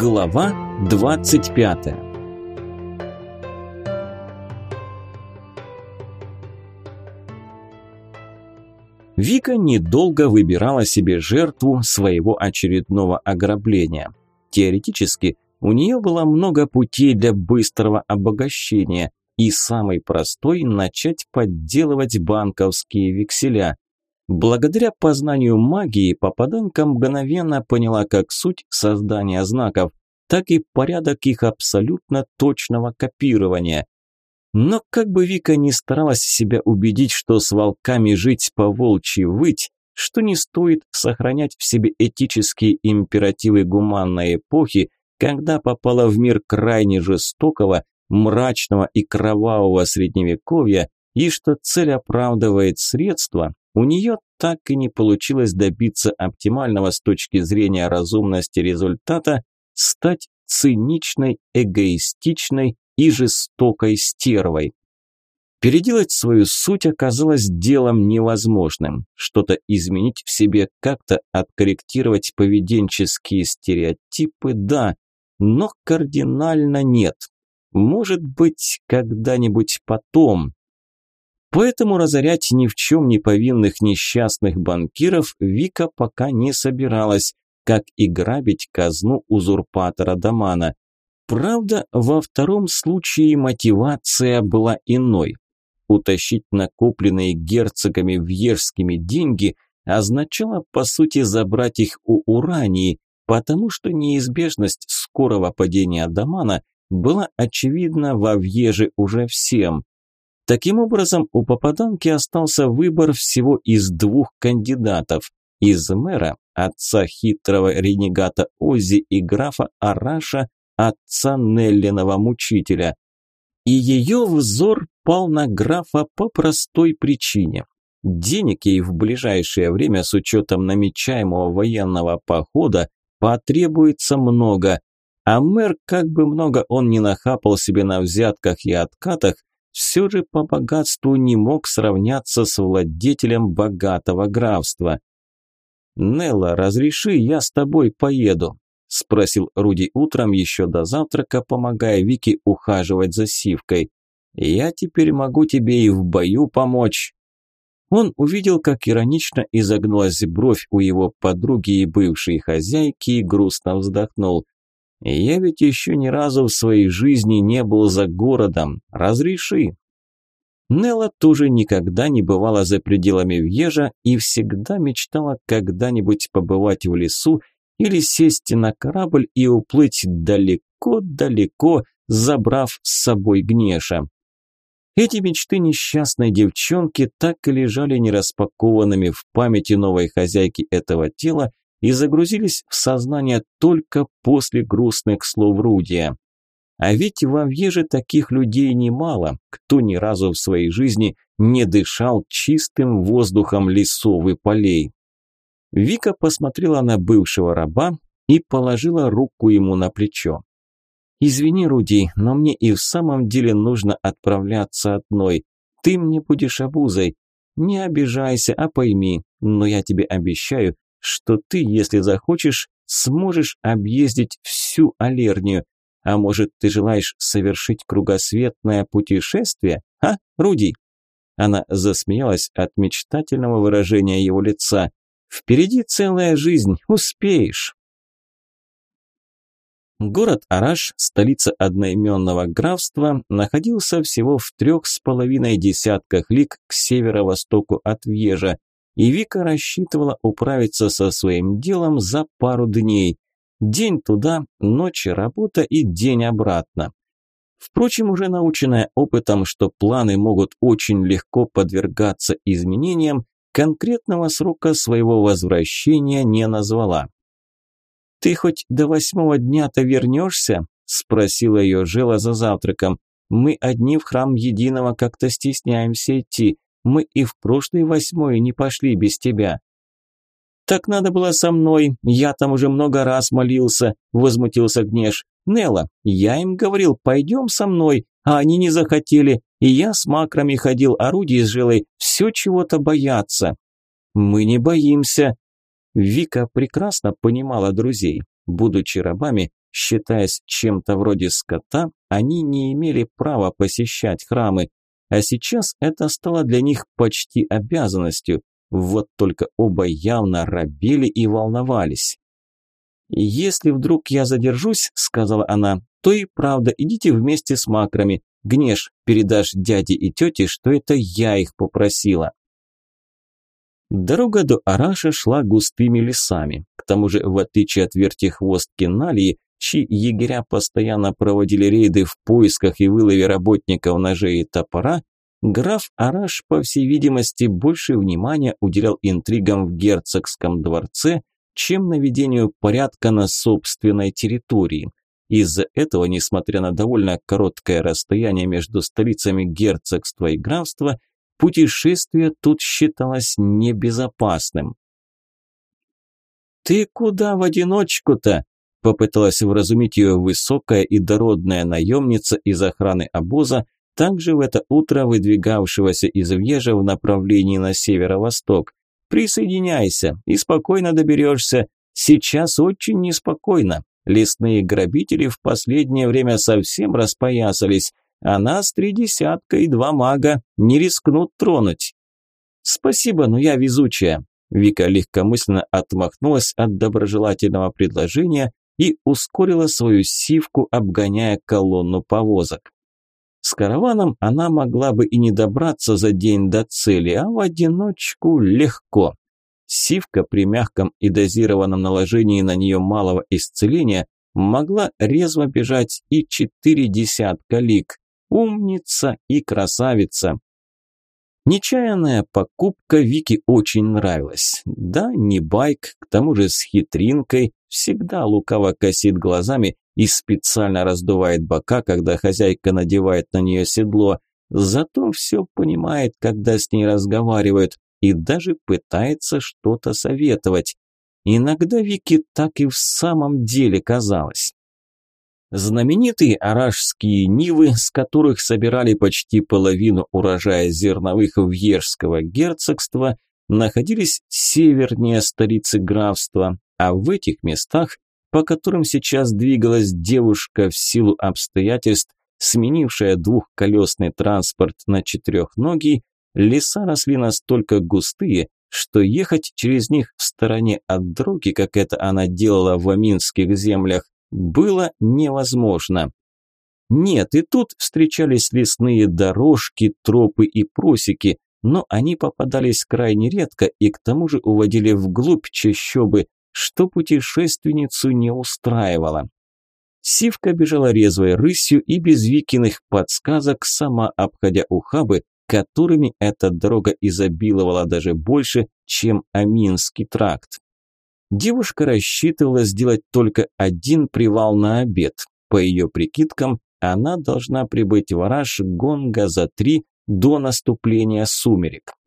Глава 25 Вика недолго выбирала себе жертву своего очередного ограбления. Теоретически, у нее было много путей для быстрого обогащения, и самый простой – начать подделывать банковские векселя. Благодаря познанию магии попаданка мгновенно поняла как суть создания знаков, так и порядок их абсолютно точного копирования. Но как бы Вика ни старалась себя убедить, что с волками жить по волчьи выть, что не стоит сохранять в себе этические императивы гуманной эпохи, когда попала в мир крайне жестокого, мрачного и кровавого средневековья, и что цель оправдывает средства, у нее так и не получилось добиться оптимального с точки зрения разумности результата, стать циничной, эгоистичной и жестокой стервой. Переделать свою суть оказалось делом невозможным. Что-то изменить в себе, как-то откорректировать поведенческие стереотипы – да, но кардинально нет. Может быть, когда-нибудь потом. Поэтому разорять ни в чем не повинных несчастных банкиров Вика пока не собиралась, как и грабить казну узурпатора Дамана. Правда, во втором случае мотивация была иной. Утащить накопленные герцогами вьежскими деньги означало, по сути, забрать их у Урании, потому что неизбежность скорого падения Дамана была очевидна во Вьеже уже всем. Таким образом, у попаданки остался выбор всего из двух кандидатов – из мэра, отца хитрого ренегата Ози и графа Араша, отца Неллиного мучителя. И ее взор пал на графа по простой причине. Денег ей в ближайшее время с учетом намечаемого военного похода потребуется много, а мэр, как бы много он ни нахапал себе на взятках и откатах, все же по богатству не мог сравняться с владетелем богатого графства. «Нелла, разреши, я с тобой поеду», – спросил Руди утром еще до завтрака, помогая Вике ухаживать за Сивкой. «Я теперь могу тебе и в бою помочь». Он увидел, как иронично изогнулась бровь у его подруги и бывшей хозяйки и грустно вздохнул. «Я ведь еще ни разу в своей жизни не был за городом. Разреши». Нелла тоже никогда не бывала за пределами Вьежа и всегда мечтала когда-нибудь побывать в лесу или сесть на корабль и уплыть далеко-далеко, забрав с собой Гнеша. Эти мечты несчастной девчонки так и лежали нераспакованными в памяти новой хозяйки этого тела и загрузились в сознание только после грустных слов Рудия. А ведь во Вьеже таких людей немало, кто ни разу в своей жизни не дышал чистым воздухом лесов и полей. Вика посмотрела на бывшего раба и положила руку ему на плечо. «Извини, Руди, но мне и в самом деле нужно отправляться одной. Ты мне будешь обузой. Не обижайся, а пойми, но я тебе обещаю, что ты, если захочешь, сможешь объездить всю Алернию. А может, ты желаешь совершить кругосветное путешествие, а, Руди?» Она засмеялась от мечтательного выражения его лица. «Впереди целая жизнь, успеешь!» Город Араш, столица одноименного графства, находился всего в трех с половиной десятках лиг к северо-востоку от Вьежа, и Вика рассчитывала управиться со своим делом за пару дней. День туда, ночь работа и день обратно. Впрочем, уже наученная опытом, что планы могут очень легко подвергаться изменениям, конкретного срока своего возвращения не назвала. «Ты хоть до восьмого дня-то вернешься?» – спросила ее Жела за завтраком. «Мы одни в храм Единого как-то стесняемся идти. Мы и в прошлый восьмой не пошли без тебя». «Так надо было со мной, я там уже много раз молился», – возмутился Гнеш. «Нелла, я им говорил, пойдем со мной, а они не захотели, и я с макрами ходил, орудий с жилой, все чего-то боятся». «Мы не боимся», Вика прекрасно понимала друзей. Будучи рабами, считаясь чем-то вроде скота, они не имели права посещать храмы, а сейчас это стало для них почти обязанностью, вот только оба явно робели и волновались. «Если вдруг я задержусь», – сказала она, – «то и правда идите вместе с макрами. Гнеш, передашь дяде и тете, что это я их попросила». Дорога до Араша шла густыми лесами. К тому же, в отличие от вертихвостки Налии, чьи егеря постоянно проводили рейды в поисках и вылове работников ножей и топора, граф Араш, по всей видимости, больше внимания уделял интригам в герцогском дворце, чем наведению порядка на собственной территории. Из-за этого, несмотря на довольно короткое расстояние между столицами герцогства и графства, путешествие тут считалось небезопасным. «Ты куда в одиночку-то?» – попыталась вразумить ее высокая и дородная наемница из охраны обоза, также в это утро выдвигавшегося из Вьежа в направлении на северо-восток. «Присоединяйся и спокойно доберешься. Сейчас очень неспокойно. Лесные грабители в последнее время совсем распоясались, а нас три десятка и два мага не рискнут тронуть». «Спасибо, но я везучая». Вика легкомысленно отмахнулась от доброжелательного предложения и ускорила свою сивку, обгоняя колонну повозок. С караваном она могла бы и не добраться за день до цели, а в одиночку легко. Сивка при мягком и дозированном наложении на нее малого исцеления могла резво бежать и четыре десятка лик. Умница и красавица. Нечаянная покупка Вики очень нравилась. Да, не байк, к тому же с хитринкой, всегда лукаво косит глазами и специально раздувает бока, когда хозяйка надевает на нее седло. Зато все понимает, когда с ней разговаривают, и даже пытается что-то советовать. Иногда Вики так и в самом деле казалось. Знаменитые аражские нивы, с которых собирали почти половину урожая зерновых Вьежского герцогства, находились севернее столицы графства, а в этих местах по которым сейчас двигалась девушка в силу обстоятельств, сменившая двухколесный транспорт на четырехногий, леса росли настолько густые, что ехать через них в стороне от дороги, как это она делала в Аминских землях, было невозможно. Нет, и тут встречались лесные дорожки, тропы и просеки, но они попадались крайне редко и к тому же уводили вглубь чащобы, что путешественницу не устраивало. Сивка бежала резвой рысью и без Викиных подсказок, сама обходя ухабы, которыми эта дорога изобиловала даже больше, чем Аминский тракт. Девушка рассчитывала сделать только один привал на обед. По ее прикидкам, она должна прибыть в Араш Гонга за три до наступления сумерек.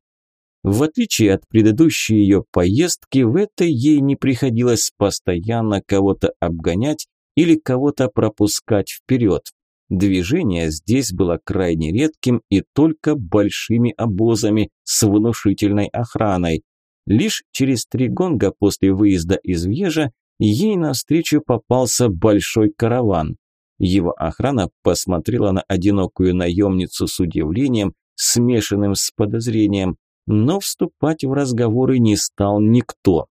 В отличие от предыдущей ее поездки, в этой ей не приходилось постоянно кого-то обгонять или кого-то пропускать вперед. Движение здесь было крайне редким и только большими обозами с внушительной охраной. Лишь через три гонга после выезда из Вьежа ей навстречу попался большой караван. Его охрана посмотрела на одинокую наемницу с удивлением, смешанным с подозрением, но вступать в разговоры не стал никто.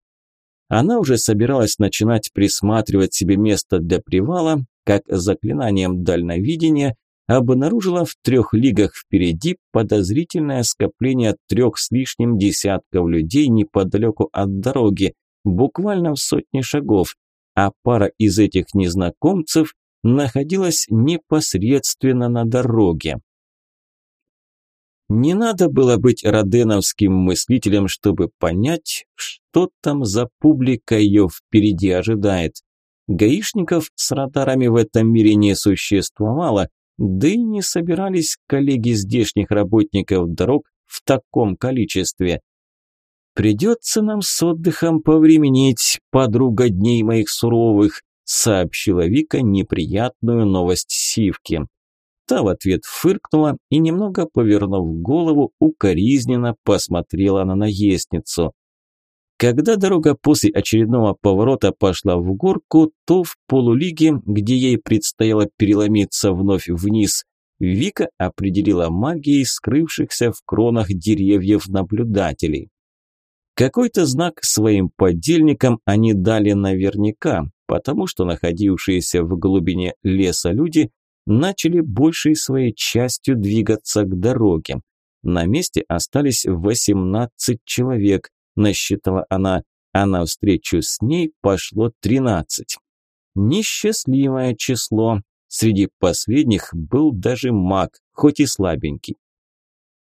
Она уже собиралась начинать присматривать себе место для привала, как заклинанием дальновидения обнаружила в трех лигах впереди подозрительное скопление трех с лишним десятков людей неподалеку от дороги, буквально в сотне шагов, а пара из этих незнакомцев находилась непосредственно на дороге. Не надо было быть роденовским мыслителем, чтобы понять, что там за публика ее впереди ожидает. Гаишников с радарами в этом мире не существовало, да и не собирались коллеги здешних работников дорог в таком количестве. «Придется нам с отдыхом повременить, подруга дней моих суровых», сообщила Вика неприятную новость Сивки. Та в ответ фыркнула и, немного повернув голову, укоризненно посмотрела на наестницу. Когда дорога после очередного поворота пошла в горку, то в полулиге, где ей предстояло переломиться вновь вниз, Вика определила магией скрывшихся в кронах деревьев наблюдателей. Какой-то знак своим подельникам они дали наверняка, потому что находившиеся в глубине леса люди начали большей своей частью двигаться к дороге. На месте остались 18 человек, насчитала она, а навстречу с ней пошло 13. Несчастливое число. Среди последних был даже маг, хоть и слабенький.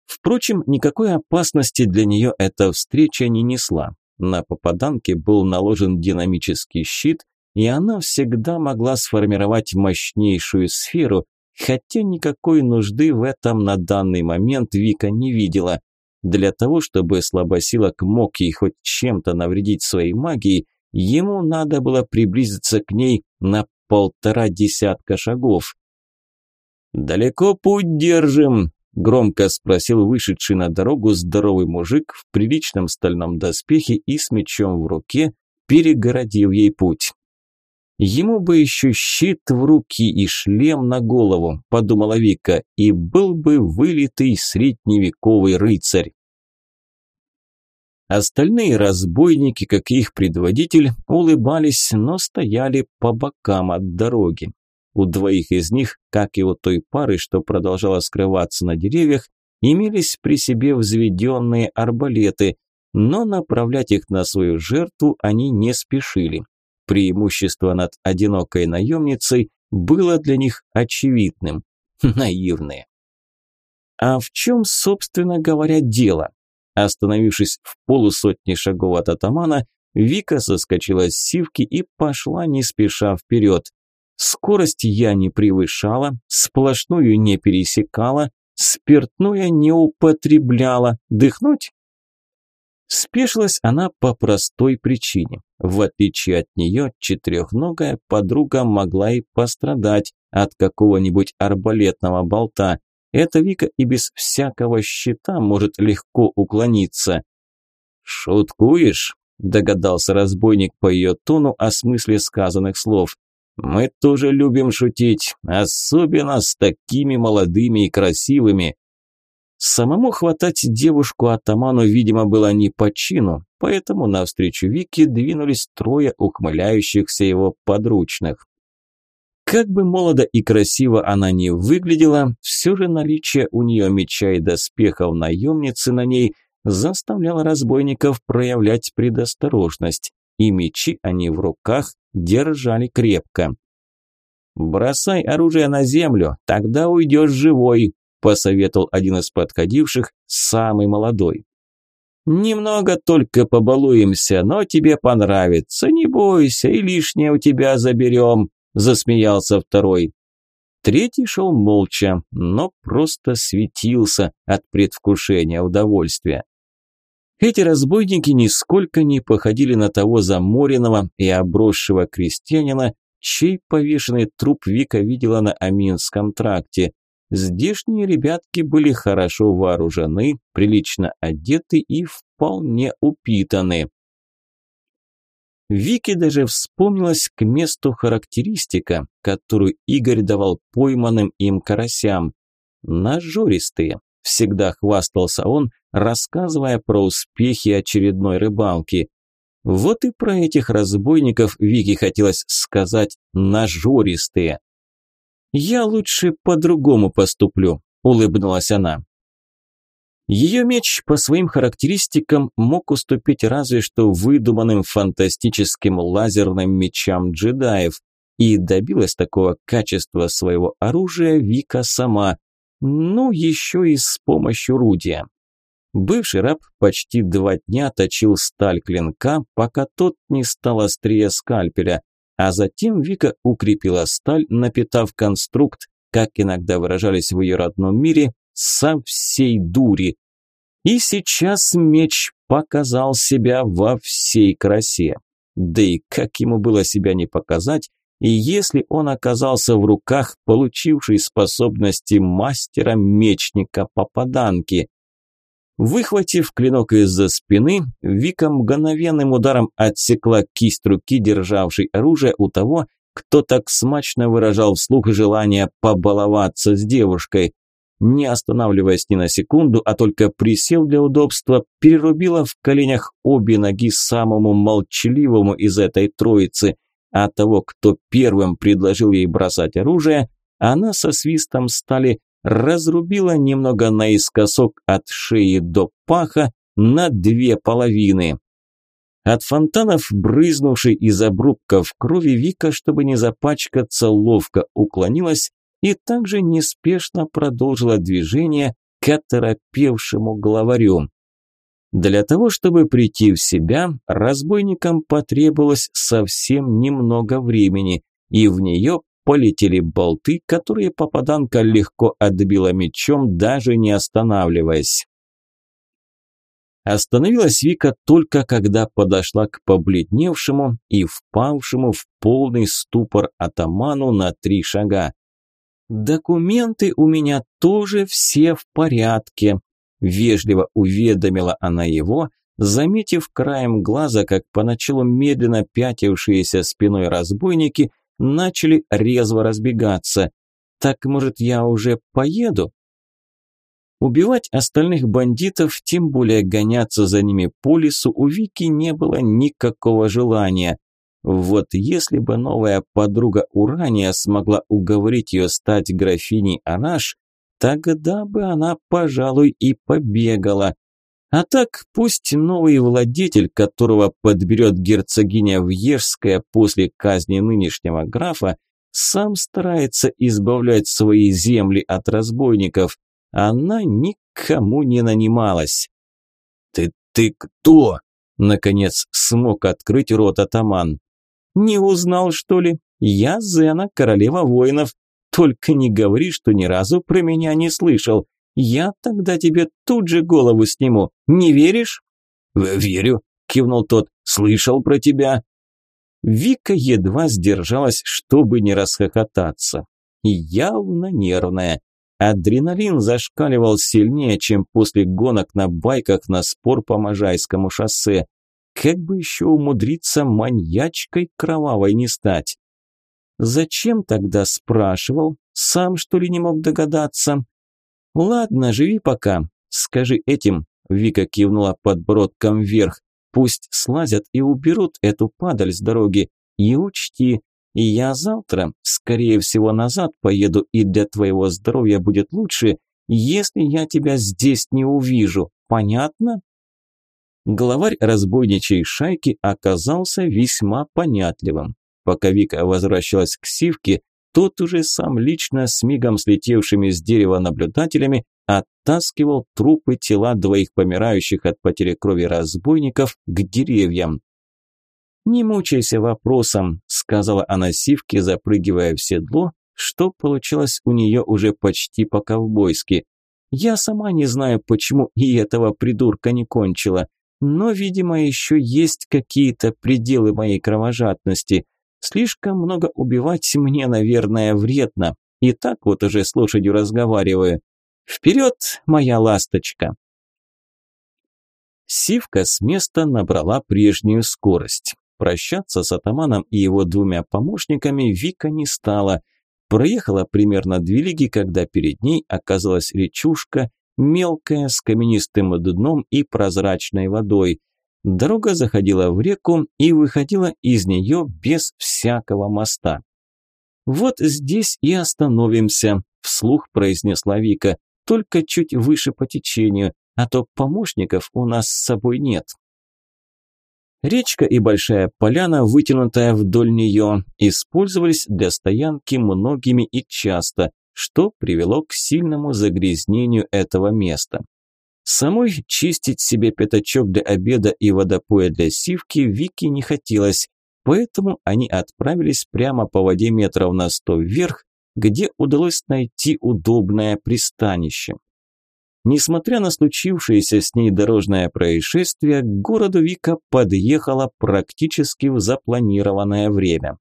Впрочем, никакой опасности для нее эта встреча не несла. На попаданке был наложен динамический щит, и она всегда могла сформировать мощнейшую сферу, хотя никакой нужды в этом на данный момент Вика не видела. Для того, чтобы слабосилок мог ей хоть чем-то навредить своей магией, ему надо было приблизиться к ней на полтора десятка шагов. «Далеко путь держим?» – громко спросил вышедший на дорогу здоровый мужик в приличном стальном доспехе и с мечом в руке, перегородив ей путь. Ему бы еще щит в руки и шлем на голову, подумала Вика, и был бы вылитый средневековый рыцарь. Остальные разбойники, как и их предводитель, улыбались, но стояли по бокам от дороги. У двоих из них, как и у той пары, что продолжала скрываться на деревьях, имелись при себе взведенные арбалеты, но направлять их на свою жертву они не спешили. Преимущество над одинокой наемницей было для них очевидным. Наивные. А в чем, собственно говоря, дело? Остановившись в полусотни шагов от атамана, Вика соскочила с сивки и пошла не спеша вперед. Скорость я не превышала, сплошную не пересекала, спиртное не употребляла. Дыхнуть? Спешилась она по простой причине. В отличие от нее, четырехногая подруга могла и пострадать от какого-нибудь арбалетного болта. Эта Вика и без всякого щита может легко уклониться. «Шуткуешь?» – догадался разбойник по ее тону о смысле сказанных слов. «Мы тоже любим шутить, особенно с такими молодыми и красивыми. Самому хватать девушку атаману, видимо, было не по чину, поэтому навстречу Вике двинулись трое ухмыляющихся его подручных. Как бы молодо и красиво она ни выглядела, все же наличие у нее меча и доспехов наемницы на ней заставляло разбойников проявлять предосторожность, и мечи они в руках держали крепко. «Бросай оружие на землю, тогда уйдешь живой», посоветовал один из подходивших, самый молодой. «Немного только побалуемся, но тебе понравится, не бойся, и лишнее у тебя заберем», – засмеялся второй. Третий шел молча, но просто светился от предвкушения удовольствия. Эти разбойники нисколько не походили на того заморенного и обросшего крестьянина, чей повешенный труп Вика видела на Аминском тракте. Здешние ребятки были хорошо вооружены, прилично одеты и вполне упитаны. Вике даже вспомнилась к месту характеристика, которую Игорь давал пойманным им карасям. Нажористые, всегда хвастался он, рассказывая про успехи очередной рыбалки. Вот и про этих разбойников Вике хотелось сказать «нажористые». «Я лучше по-другому поступлю», – улыбнулась она. Ее меч по своим характеристикам мог уступить разве что выдуманным фантастическим лазерным мечам джедаев, и добилась такого качества своего оружия Вика сама, ну еще и с помощью рудия. Бывший раб почти два дня точил сталь клинка, пока тот не стал острее скальпеля, а затем Вика укрепила сталь, напитав конструкт, как иногда выражались в ее родном мире, со всей дури. И сейчас меч показал себя во всей красе. Да и как ему было себя не показать, и если он оказался в руках получившей способности мастера-мечника попаданки. Выхватив клинок из-за спины, Вика мгновенным ударом отсекла кисть руки, державшей оружие у того, кто так смачно выражал вслух желание побаловаться с девушкой. Не останавливаясь ни на секунду, а только присел для удобства, перерубила в коленях обе ноги самому молчаливому из этой троицы, а того, кто первым предложил ей бросать оружие, она со свистом стали разрубила немного наискосок от шеи до паха на две половины. От фонтанов, брызнувшей из обрубков крови, Вика, чтобы не запачкаться, ловко уклонилась и также неспешно продолжила движение к оторопевшему главарю. Для того, чтобы прийти в себя, разбойникам потребовалось совсем немного времени, и в нее полетели болты, которые попаданка легко отбила мечом, даже не останавливаясь. Остановилась Вика только когда подошла к побледневшему и впавшему в полный ступор атаману на три шага. «Документы у меня тоже все в порядке», – вежливо уведомила она его, заметив краем глаза, как поначалу медленно пятившиеся спиной разбойники – начали резво разбегаться. Так, может, я уже поеду? Убивать остальных бандитов, тем более гоняться за ними по лесу, у Вики не было никакого желания. Вот если бы новая подруга Урания смогла уговорить ее стать графиней Араш, тогда бы она, пожалуй, и побегала. А так пусть новый владетель, которого подберет герцогиня Вьежская после казни нынешнего графа, сам старается избавлять свои земли от разбойников. Она никому не нанималась. «Ты, ты кто?» – наконец смог открыть рот атаман. «Не узнал, что ли? Я Зена, королева воинов. Только не говори, что ни разу про меня не слышал. Я тогда тебе тут же голову сниму. Не веришь?» «Верю», – кивнул тот. «Слышал про тебя». Вика едва сдержалась, чтобы не расхохотаться. Явно нервная. Адреналин зашкаливал сильнее, чем после гонок на байках на спор по Можайскому шоссе. Как бы еще умудриться маньячкой кровавой не стать? Зачем тогда спрашивал? Сам что ли не мог догадаться? «Ладно, живи пока. Скажи этим», – Вика кивнула подбородком вверх, «пусть слазят и уберут эту падаль с дороги. И учти, я завтра, скорее всего, назад поеду, и для твоего здоровья будет лучше, если я тебя здесь не увижу. Понятно?» Главарь разбойничей шайки оказался весьма понятливым. Пока Вика возвращалась к Сивке, тот уже сам лично с мигом слетевшими с дерева наблюдателями оттаскивал трупы тела двоих помирающих от потери крови разбойников к деревьям. «Не мучайся вопросом», – сказала она Сивке, запрыгивая в седло, что получилось у нее уже почти по-ковбойски. «Я сама не знаю, почему и этого придурка не кончила, но, видимо, еще есть какие-то пределы моей кровожадности. Слишком много убивать мне, наверное, вредно. И так вот уже с лошадью разговариваю. Вперед, моя ласточка!» Сивка с места набрала прежнюю скорость. Прощаться с атаманом и его двумя помощниками Вика не стала. Проехала примерно две лиги, когда перед ней оказалась речушка, мелкая, с каменистым дном и прозрачной водой – Дорога заходила в реку и выходила из нее без всякого моста. «Вот здесь и остановимся», – вслух произнесла Вика, – «только чуть выше по течению, а то помощников у нас с собой нет». Речка и большая поляна, вытянутая вдоль нее, использовались для стоянки многими и часто, что привело к сильному загрязнению этого места. Самой чистить себе пятачок для обеда и водопоя для сивки Вики не хотелось, поэтому они отправились прямо по воде метров на сто вверх, где удалось найти удобное пристанище. Несмотря на случившееся с ней дорожное происшествие, к городу Вика подъехала практически в запланированное время.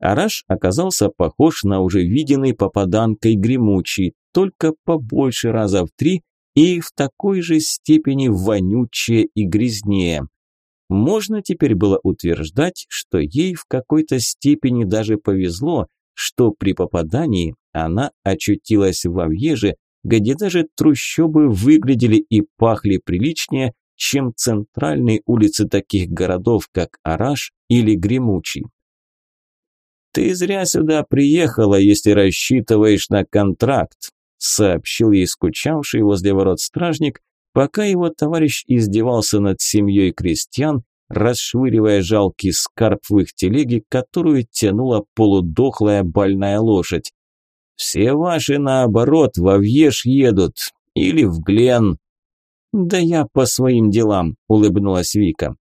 Араш оказался похож на уже виденный попаданкой гремучий, только побольше раза в три и в такой же степени вонючее и грязнее. Можно теперь было утверждать, что ей в какой-то степени даже повезло, что при попадании она очутилась в Авьеже, где даже трущобы выглядели и пахли приличнее, чем центральные улицы таких городов, как Араш или Гремучий. «Ты зря сюда приехала, если рассчитываешь на контракт», сообщил ей скучавший возле ворот стражник, пока его товарищ издевался над семьей крестьян, расшвыривая жалкий скарб в их телеге, которую тянула полудохлая больная лошадь. «Все ваши, наоборот, во Вьеш едут или в Глен». «Да я по своим делам», – улыбнулась Вика.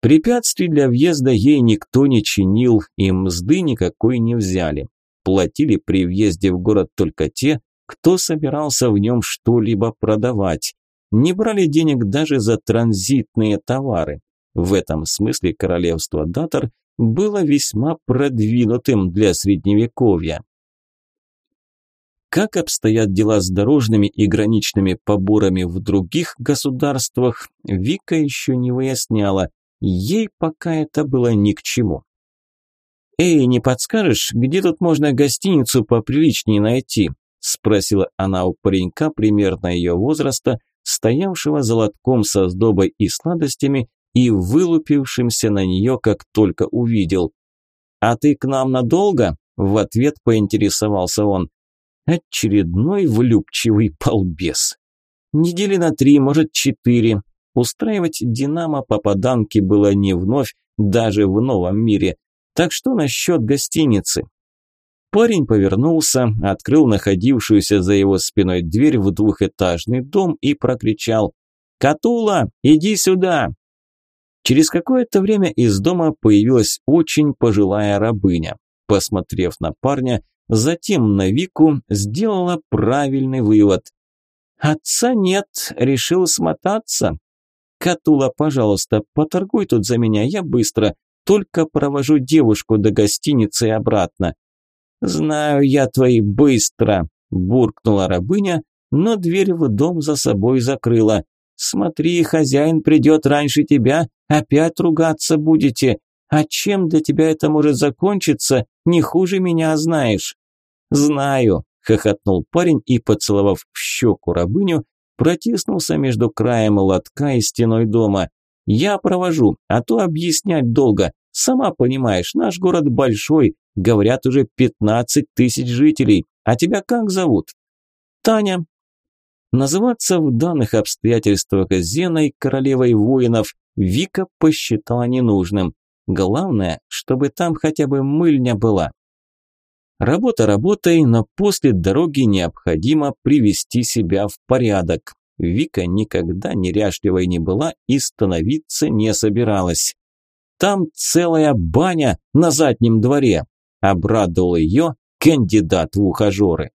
Препятствий для въезда ей никто не чинил, и мзды никакой не взяли. Платили при въезде в город только те, кто собирался в нем что-либо продавать. Не брали денег даже за транзитные товары. В этом смысле королевство Датор было весьма продвинутым для средневековья. Как обстоят дела с дорожными и граничными поборами в других государствах, Вика еще не выясняла, Ей пока это было ни к чему. «Эй, не подскажешь, где тут можно гостиницу поприличнее найти?» – спросила она у паренька примерно ее возраста, стоявшего за лотком со сдобой и сладостями и вылупившимся на нее, как только увидел. «А ты к нам надолго?» – в ответ поинтересовался он. Очередной влюбчивый полбес. «Недели на три, может, четыре. Устраивать «Динамо» попаданки было не вновь, даже в новом мире. Так что насчет гостиницы? Парень повернулся, открыл находившуюся за его спиной дверь в двухэтажный дом и прокричал «Катула, иди сюда!». Через какое-то время из дома появилась очень пожилая рабыня. Посмотрев на парня, затем на Вику, сделала правильный вывод. «Отца нет, решил смотаться. «Катула, пожалуйста, поторгуй тут за меня, я быстро. Только провожу девушку до гостиницы и обратно». «Знаю я твои быстро», – буркнула рабыня, но дверь в дом за собой закрыла. «Смотри, хозяин придет раньше тебя, опять ругаться будете. А чем для тебя это может закончиться, не хуже меня знаешь». «Знаю», – хохотнул парень и, поцеловав в щеку рабыню, протиснулся между краем лотка и стеной дома. «Я провожу, а то объяснять долго. Сама понимаешь, наш город большой, говорят уже 15 тысяч жителей. А тебя как зовут?» «Таня». Называться в данных обстоятельствах Зеной, королевой воинов, Вика посчитала ненужным. Главное, чтобы там хотя бы мыльня была. Работа работой, но после дороги необходимо привести себя в порядок. Вика никогда неряшливой не была и становиться не собиралась. «Там целая баня на заднем дворе», – обрадовал ее кандидат в ухажеры.